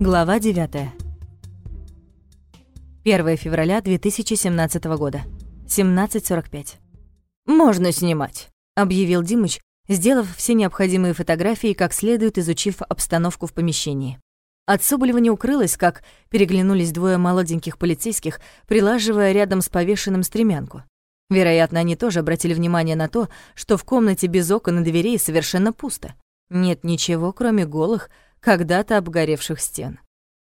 Глава 9. 1 февраля 2017 года. 17.45. «Можно снимать», — объявил Димыч, сделав все необходимые фотографии, как следует изучив обстановку в помещении. От Соболева не укрылось, как переглянулись двое молоденьких полицейских, прилаживая рядом с повешенным стремянку. Вероятно, они тоже обратили внимание на то, что в комнате без окон и дверей совершенно пусто. Нет ничего, кроме голых, когда-то обгоревших стен.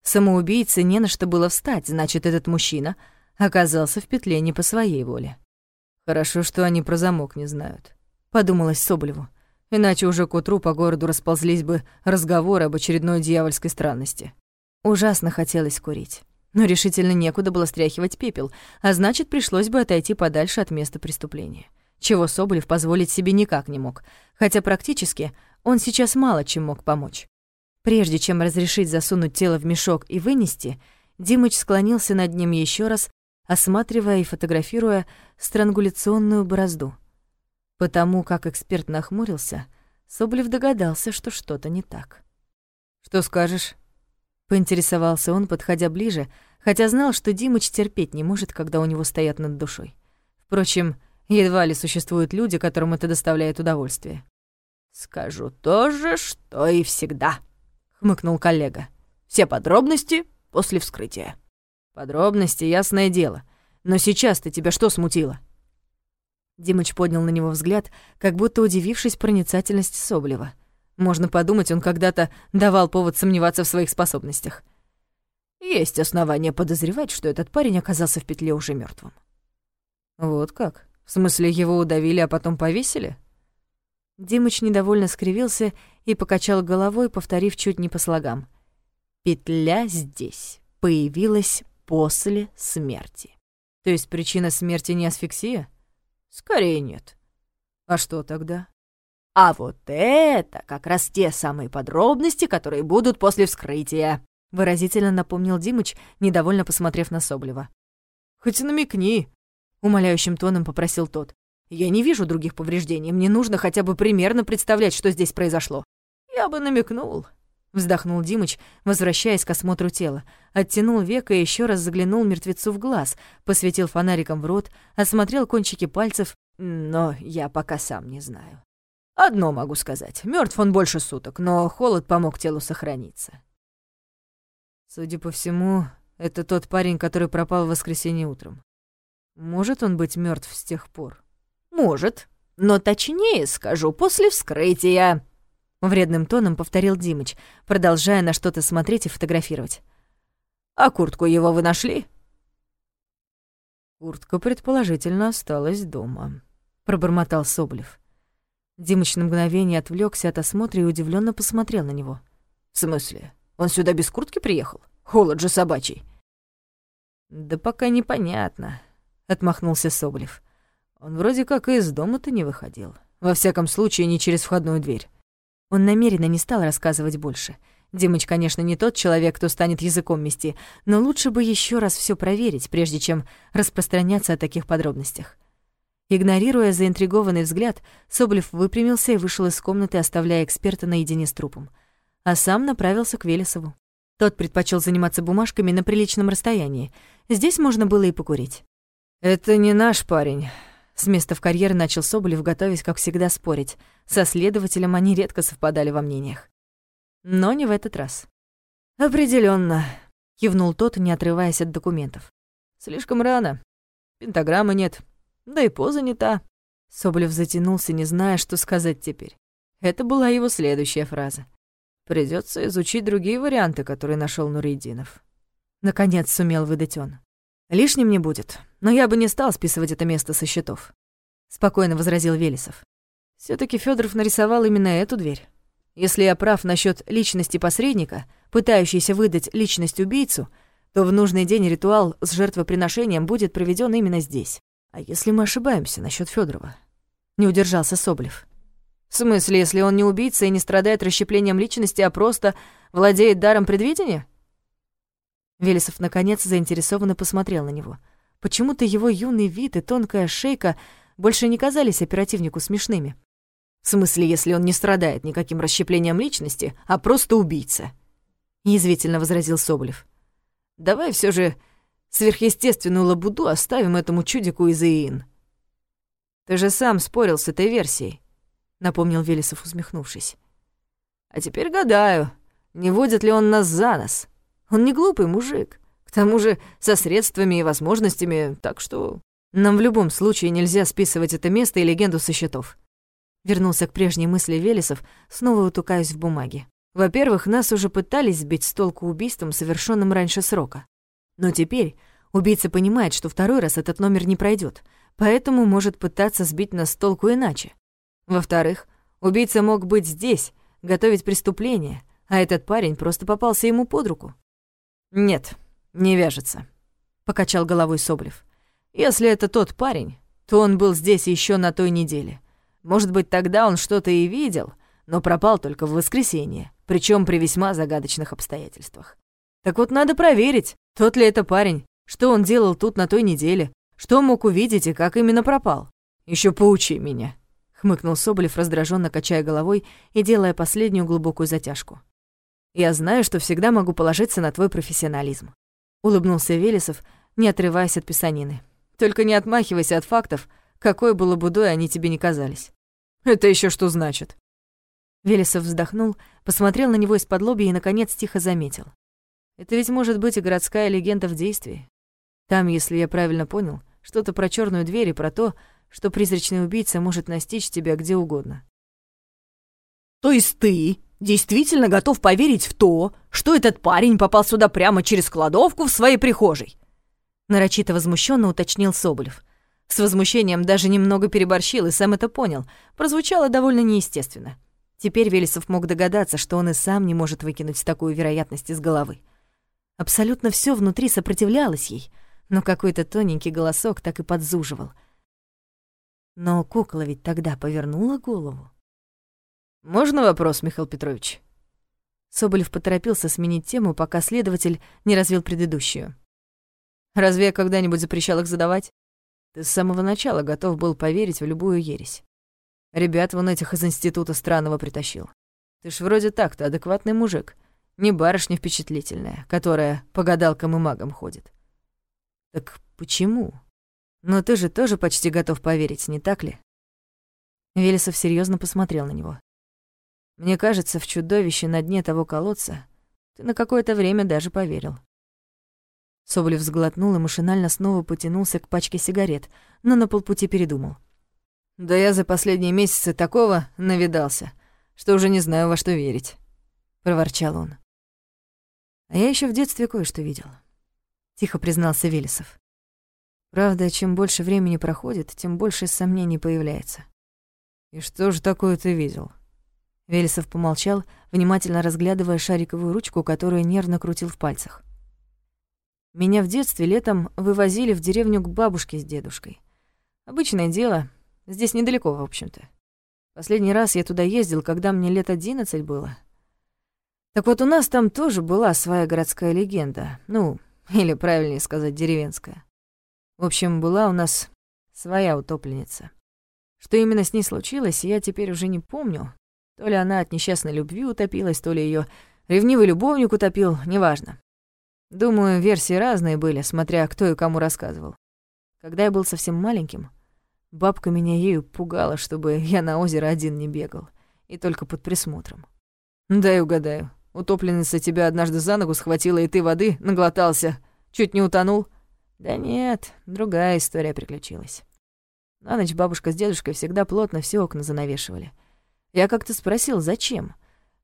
Самоубийце не на что было встать, значит, этот мужчина оказался в петле не по своей воле. «Хорошо, что они про замок не знают», — подумалось Соболеву. Иначе уже к утру по городу расползлись бы разговоры об очередной дьявольской странности. Ужасно хотелось курить. Но решительно некуда было стряхивать пепел, а значит, пришлось бы отойти подальше от места преступления. Чего Соболев позволить себе никак не мог, хотя практически он сейчас мало чем мог помочь. Прежде чем разрешить засунуть тело в мешок и вынести, Димыч склонился над ним еще раз, осматривая и фотографируя странгуляционную борозду. Потому как эксперт нахмурился, Соболев догадался, что что-то не так. «Что скажешь?» — поинтересовался он, подходя ближе, хотя знал, что Димыч терпеть не может, когда у него стоят над душой. Впрочем, едва ли существуют люди, которым это доставляет удовольствие. «Скажу то же, что и всегда», — хмыкнул коллега. «Все подробности после вскрытия». «Подробности, ясное дело. Но сейчас-то тебя что смутило?» Димыч поднял на него взгляд, как будто удивившись проницательности Соблева. Можно подумать, он когда-то давал повод сомневаться в своих способностях. Есть основания подозревать, что этот парень оказался в петле уже мертвым. Вот как? В смысле, его удавили, а потом повесили? Димыч недовольно скривился и покачал головой, повторив чуть не по слогам. «Петля здесь появилась после смерти». То есть причина смерти не асфиксия? Скорее нет. А что тогда? А вот это как раз те самые подробности, которые будут после вскрытия, выразительно напомнил Димыч, недовольно посмотрев на Соблева. Хоть намекни, умоляющим тоном попросил тот. Я не вижу других повреждений, мне нужно хотя бы примерно представлять, что здесь произошло. Я бы намекнул, Вздохнул Димыч, возвращаясь к осмотру тела. Оттянул века и еще раз заглянул мертвецу в глаз, посветил фонариком в рот, осмотрел кончики пальцев, но я пока сам не знаю. Одно могу сказать. мертв он больше суток, но холод помог телу сохраниться. Судя по всему, это тот парень, который пропал в воскресенье утром. Может он быть мертв с тех пор? Может, но точнее скажу, после вскрытия. Вредным тоном повторил Димыч, продолжая на что-то смотреть и фотографировать. «А куртку его вы нашли?» «Куртка, предположительно, осталась дома», — пробормотал Соболев. Димыч на мгновение отвлекся от осмотра и удивленно посмотрел на него. «В смысле? Он сюда без куртки приехал? Холод же собачий!» «Да пока непонятно», — отмахнулся Соболев. «Он вроде как и из дома-то не выходил. Во всяком случае, не через входную дверь. Он намеренно не стал рассказывать больше. Димыч, конечно, не тот человек, кто станет языком мести, но лучше бы еще раз все проверить, прежде чем распространяться о таких подробностях. Игнорируя заинтригованный взгляд, Соболев выпрямился и вышел из комнаты, оставляя эксперта наедине с трупом. А сам направился к Велесову. Тот предпочел заниматься бумажками на приличном расстоянии. Здесь можно было и покурить. «Это не наш парень», с места в карьер начал Соболев, готовясь, как всегда, спорить. Со следователем они редко совпадали во мнениях. Но не в этот раз. Определенно, кивнул тот, не отрываясь от документов. «Слишком рано. Пентаграммы нет. Да и поза не та». Соболев затянулся, не зная, что сказать теперь. Это была его следующая фраза. Придется изучить другие варианты, которые нашел Нуридинов. Наконец сумел выдать он. Лишним не будет, но я бы не стал списывать это место со счетов. Спокойно возразил Велесов. все таки Федоров нарисовал именно эту дверь. Если я прав насчет личности посредника, пытающейся выдать личность убийцу, то в нужный день ритуал с жертвоприношением будет проведен именно здесь. А если мы ошибаемся насчет Федорова? Не удержался Соблев. В смысле, если он не убийца и не страдает расщеплением личности, а просто владеет даром предвидения? Велесов, наконец, заинтересованно посмотрел на него. Почему-то его юный вид и тонкая шейка больше не казались оперативнику смешными. В смысле, если он не страдает никаким расщеплением личности, а просто убийца? — язвительно возразил Соболев. «Давай все же сверхъестественную лабуду оставим этому чудику из Иин». «Ты же сам спорил с этой версией», — напомнил Велесов, усмехнувшись. «А теперь гадаю, не водит ли он нас за нос. Он не глупый мужик, к тому же со средствами и возможностями, так что нам в любом случае нельзя списывать это место и легенду со счетов». Вернулся к прежней мысли Велесов, снова утукаясь в бумаге. Во-первых, нас уже пытались сбить с толку убийством, совершенным раньше срока. Но теперь убийца понимает, что второй раз этот номер не пройдет, поэтому может пытаться сбить нас с толку иначе. Во-вторых, убийца мог быть здесь, готовить преступление, а этот парень просто попался ему под руку. «Нет, не вяжется», — покачал головой Соблев. «Если это тот парень, то он был здесь еще на той неделе. Может быть, тогда он что-то и видел, но пропал только в воскресенье, причем при весьма загадочных обстоятельствах. Так вот, надо проверить, тот ли это парень, что он делал тут на той неделе, что мог увидеть и как именно пропал. Еще поучи меня», — хмыкнул Соболев, раздраженно качая головой и делая последнюю глубокую затяжку. «Я знаю, что всегда могу положиться на твой профессионализм», — улыбнулся Велесов, не отрываясь от писанины. «Только не отмахивайся от фактов, какой бы лабудой они тебе не казались. Это еще что значит? Велесов вздохнул, посмотрел на него из-под лоби и, наконец, тихо заметил. Это ведь может быть и городская легенда в действии. Там, если я правильно понял, что-то про черную дверь и про то, что призрачный убийца может настичь тебя где угодно. То есть ты действительно готов поверить в то, что этот парень попал сюда прямо через кладовку в своей прихожей? Нарочито возмущенно уточнил Соболев. С возмущением даже немного переборщил и сам это понял. Прозвучало довольно неестественно. Теперь Велесов мог догадаться, что он и сам не может выкинуть такую вероятность из головы. Абсолютно все внутри сопротивлялось ей, но какой-то тоненький голосок так и подзуживал. Но кукла ведь тогда повернула голову. «Можно вопрос, Михаил Петрович?» Соболев поторопился сменить тему, пока следователь не развил предыдущую. «Разве я когда-нибудь запрещал их задавать?» Ты с самого начала готов был поверить в любую ересь. Ребят вон этих из института странного притащил. Ты ж вроде так-то адекватный мужик, не барышня впечатлительная, которая по гадалкам и магам ходит. Так почему? Но ты же тоже почти готов поверить, не так ли? Велесов серьезно посмотрел на него. Мне кажется, в чудовище на дне того колодца ты на какое-то время даже поверил. Соболев сглотнул и машинально снова потянулся к пачке сигарет, но на полпути передумал. «Да я за последние месяцы такого навидался, что уже не знаю, во что верить», — проворчал он. «А я еще в детстве кое-что видел», — тихо признался Велесов. «Правда, чем больше времени проходит, тем больше сомнений появляется». «И что же такое ты видел?» Велесов помолчал, внимательно разглядывая шариковую ручку, которую нервно крутил в пальцах. Меня в детстве летом вывозили в деревню к бабушке с дедушкой. Обычное дело, здесь недалеко, в общем-то. Последний раз я туда ездил, когда мне лет одиннадцать было. Так вот, у нас там тоже была своя городская легенда. Ну, или, правильнее сказать, деревенская. В общем, была у нас своя утопленница. Что именно с ней случилось, я теперь уже не помню. То ли она от несчастной любви утопилась, то ли ее ревнивый любовник утопил, неважно. Думаю, версии разные были, смотря кто и кому рассказывал. Когда я был совсем маленьким, бабка меня ею пугала, чтобы я на озеро один не бегал, и только под присмотром. «Дай угадаю, утопленница тебя однажды за ногу схватила, и ты воды наглотался, чуть не утонул?» «Да нет, другая история приключилась. На ночь бабушка с дедушкой всегда плотно все окна занавешивали. Я как-то спросил, зачем,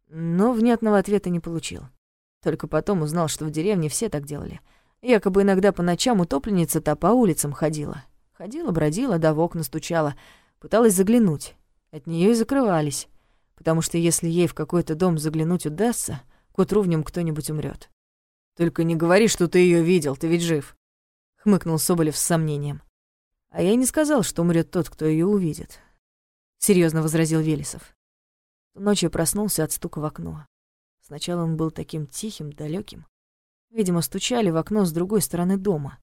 но внятного ответа не получил. Только потом узнал, что в деревне все так делали. Якобы иногда по ночам утопленница-то по улицам ходила. Ходила, бродила, да в окна стучала. Пыталась заглянуть. От нее и закрывались. Потому что если ей в какой-то дом заглянуть удастся, к утру в нем кто-нибудь умрет. «Только не говори, что ты ее видел, ты ведь жив», — хмыкнул Соболев с сомнением. «А я не сказал, что умрет тот, кто ее увидит», — серьезно возразил Велесов. Ночью проснулся от стука в окно. Сначала он был таким тихим, далеким. Видимо, стучали в окно с другой стороны дома.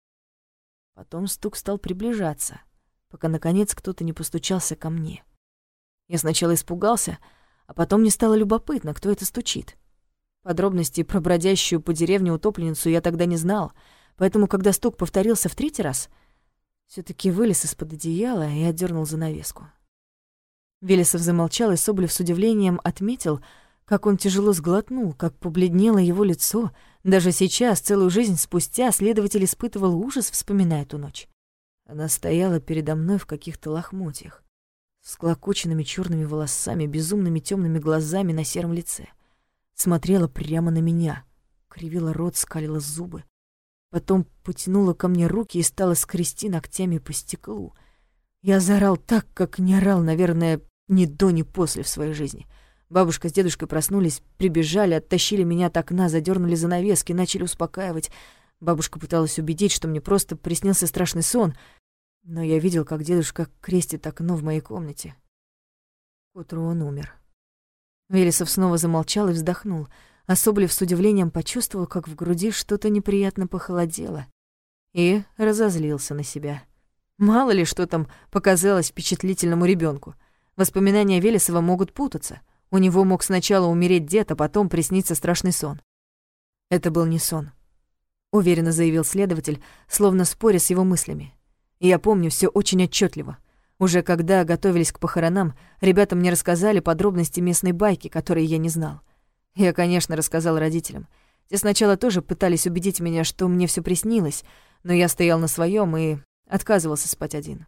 Потом стук стал приближаться, пока, наконец, кто-то не постучался ко мне. Я сначала испугался, а потом мне стало любопытно, кто это стучит. Подробностей про бродящую по деревне утопленницу я тогда не знал, поэтому, когда стук повторился в третий раз, все таки вылез из-под одеяла и отдернул занавеску. Велесов замолчал, и Соболев с удивлением отметил, как он тяжело сглотнул, как побледнело его лицо. Даже сейчас, целую жизнь спустя, следователь испытывал ужас, вспоминая ту ночь. Она стояла передо мной в каких-то лохмотьях, с клокоченными черными волосами, безумными темными глазами на сером лице. Смотрела прямо на меня, кривила рот, скалила зубы. Потом потянула ко мне руки и стала скрести ногтями по стеклу — я заорал так, как не орал, наверное, ни до, ни после в своей жизни. Бабушка с дедушкой проснулись, прибежали, оттащили меня от окна, задернули занавески, начали успокаивать. Бабушка пыталась убедить, что мне просто приснился страшный сон, но я видел, как дедушка крестит окно в моей комнате. К утру он умер. Велесов снова замолчал и вздохнул, а с удивлением почувствовал, как в груди что-то неприятно похолодело, и разозлился на себя. Мало ли, что там показалось впечатлительному ребенку. Воспоминания Велесова могут путаться. У него мог сначала умереть дед, а потом присниться страшный сон. Это был не сон, уверенно заявил следователь, словно споря с его мыслями. Я помню все очень отчетливо. Уже когда готовились к похоронам, ребята мне рассказали подробности местной байки, которые я не знал. Я, конечно, рассказал родителям. Те сначала тоже пытались убедить меня, что мне все приснилось, но я стоял на своем и Отказывался спать один.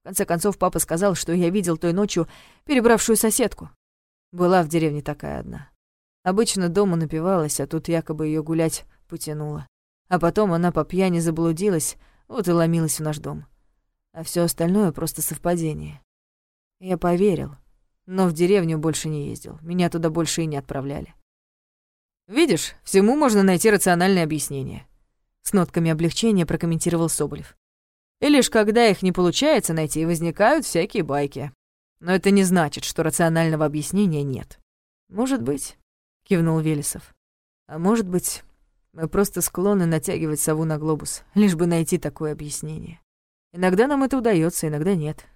В конце концов, папа сказал, что я видел той ночью перебравшую соседку. Была в деревне такая одна. Обычно дома напивалась, а тут якобы ее гулять потянуло. А потом она по пьяни заблудилась, вот и ломилась в наш дом. А все остальное просто совпадение. Я поверил, но в деревню больше не ездил. Меня туда больше и не отправляли. «Видишь, всему можно найти рациональное объяснение», — с нотками облегчения прокомментировал Соболев. И лишь когда их не получается найти, возникают всякие байки. Но это не значит, что рационального объяснения нет. «Может быть», — кивнул Велесов. «А может быть, мы просто склонны натягивать сову на глобус, лишь бы найти такое объяснение. Иногда нам это удается, иногда нет.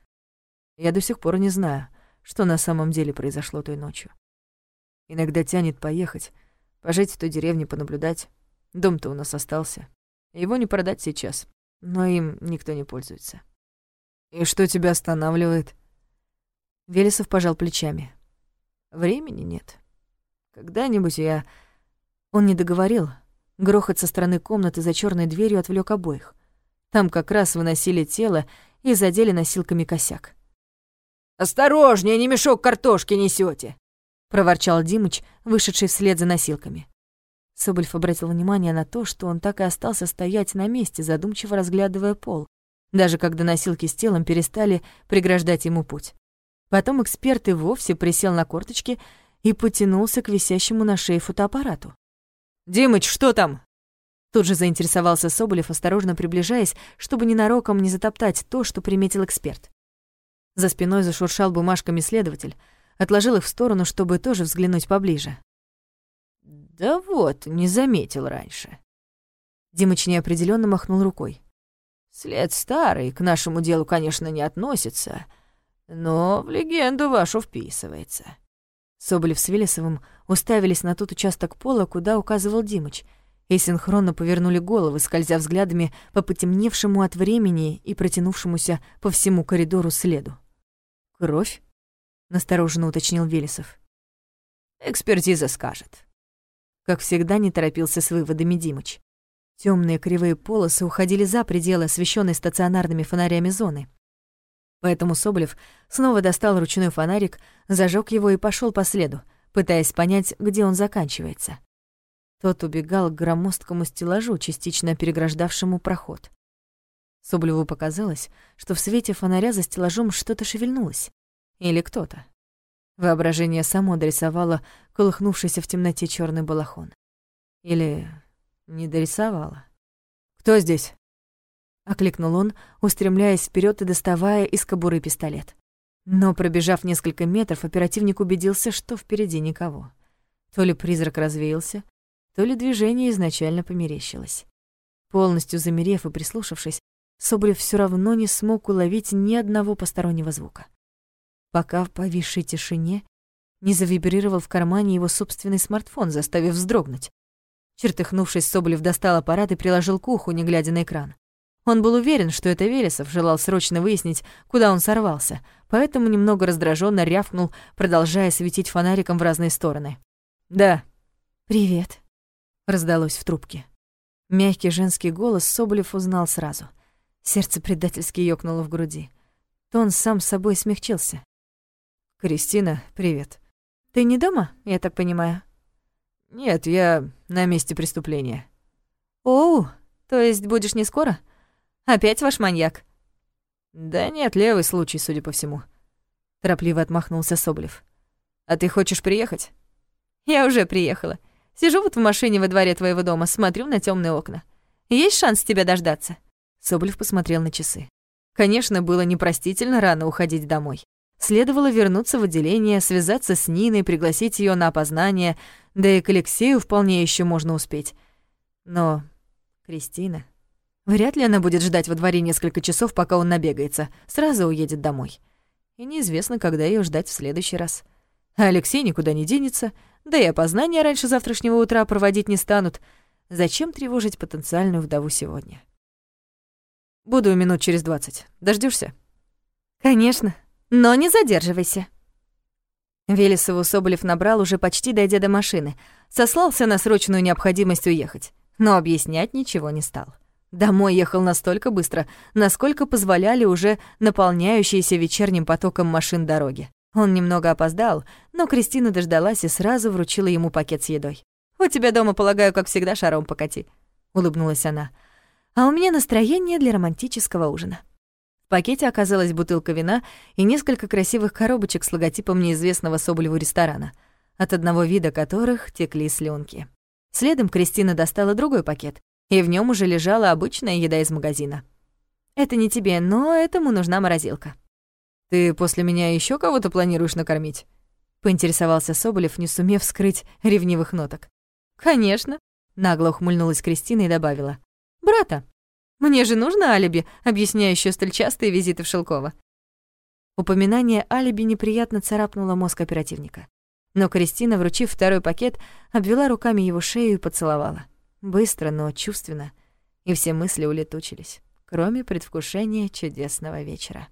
Я до сих пор не знаю, что на самом деле произошло той ночью. Иногда тянет поехать, пожить в той деревне, понаблюдать. Дом-то у нас остался. Его не продать сейчас но им никто не пользуется. «И что тебя останавливает?» Велесов пожал плечами. «Времени нет. Когда-нибудь я...» Он не договорил. Грохот со стороны комнаты за черной дверью отвлек обоих. Там как раз выносили тело и задели носилками косяк. «Осторожнее, не мешок картошки несете! проворчал Димыч, вышедший вслед за носилками. Соболев обратил внимание на то, что он так и остался стоять на месте, задумчиво разглядывая пол, даже когда носилки с телом перестали преграждать ему путь. Потом эксперт и вовсе присел на корточки и потянулся к висящему на шее фотоаппарату. «Димыч, что там?» Тут же заинтересовался Соболев, осторожно приближаясь, чтобы ненароком не затоптать то, что приметил эксперт. За спиной зашуршал бумажками следователь, отложил их в сторону, чтобы тоже взглянуть поближе. Да вот, не заметил раньше. Димыч неопределенно махнул рукой. След старый, к нашему делу, конечно, не относится, но в легенду вашу вписывается. Соболев с Велесовым уставились на тот участок пола, куда указывал Димыч, и синхронно повернули головы, скользя взглядами по потемневшему от времени и протянувшемуся по всему коридору следу. «Кровь?» — настороженно уточнил Велесов. «Экспертиза скажет», как всегда, не торопился с выводами Димыч. Темные кривые полосы уходили за пределы освещенной стационарными фонарями зоны. Поэтому Соболев снова достал ручной фонарик, зажег его и пошел по следу, пытаясь понять, где он заканчивается. Тот убегал к громоздкому стеллажу, частично переграждавшему проход. Соболеву показалось, что в свете фонаря за стеллажом что-то шевельнулось. Или кто-то. Воображение само дорисовало колыхнувшийся в темноте черный балахон. Или не дорисовало. «Кто здесь?» — окликнул он, устремляясь вперед и доставая из кобуры пистолет. Но, пробежав несколько метров, оперативник убедился, что впереди никого. То ли призрак развеялся, то ли движение изначально померещилось. Полностью замерев и прислушавшись, Соболев все равно не смог уловить ни одного постороннего звука пока в повисшей тишине не завибрировал в кармане его собственный смартфон, заставив вздрогнуть. Чертыхнувшись, Соболев достал аппарат и приложил к уху, не глядя на экран. Он был уверен, что это Велесов желал срочно выяснить, куда он сорвался, поэтому немного раздраженно рявкнул, продолжая светить фонариком в разные стороны. «Да». «Привет», — раздалось в трубке. Мягкий женский голос Соболев узнал сразу. Сердце предательски ёкнуло в груди. Тон сам собой смягчился. «Кристина, привет». «Ты не дома, я так понимаю?» «Нет, я на месте преступления». «Оу, то есть будешь не скоро?» Опять ваш маньяк?» «Да нет, левый случай, судя по всему», — торопливо отмахнулся Соблев. «А ты хочешь приехать?» «Я уже приехала. Сижу вот в машине во дворе твоего дома, смотрю на темные окна. Есть шанс тебя дождаться?» Соблев посмотрел на часы. Конечно, было непростительно рано уходить домой. Следовало вернуться в отделение, связаться с Ниной, пригласить ее на опознание, да и к Алексею вполне еще можно успеть. Но Кристина... Вряд ли она будет ждать во дворе несколько часов, пока он набегается. Сразу уедет домой. И неизвестно, когда ее ждать в следующий раз. А Алексей никуда не денется, да и опознания раньше завтрашнего утра проводить не станут. Зачем тревожить потенциальную вдову сегодня? Буду минут через двадцать. Дождешься? Конечно, но не задерживайся. Велесову Соболев набрал, уже почти дойдя до машины. Сослался на срочную необходимость уехать, но объяснять ничего не стал. Домой ехал настолько быстро, насколько позволяли уже наполняющиеся вечерним потоком машин дороги. Он немного опоздал, но Кристина дождалась и сразу вручила ему пакет с едой. «У тебя дома, полагаю, как всегда, шаром покати», — улыбнулась она. «А у меня настроение для романтического ужина». В пакете оказалась бутылка вина и несколько красивых коробочек с логотипом неизвестного Соболеву ресторана, от одного вида которых текли слюнки. Следом Кристина достала другой пакет, и в нем уже лежала обычная еда из магазина. «Это не тебе, но этому нужна морозилка». «Ты после меня еще кого-то планируешь накормить?» — поинтересовался Соболев, не сумев скрыть ревнивых ноток. «Конечно», — нагло ухмыльнулась Кристина и добавила. «Брата, мне же нужно алиби, объясняющее столь частые визиты в Шелково». Упоминание алиби неприятно царапнуло мозг оперативника. Но Кристина, вручив второй пакет, обвела руками его шею и поцеловала. Быстро, но чувственно, и все мысли улетучились, кроме предвкушения чудесного вечера.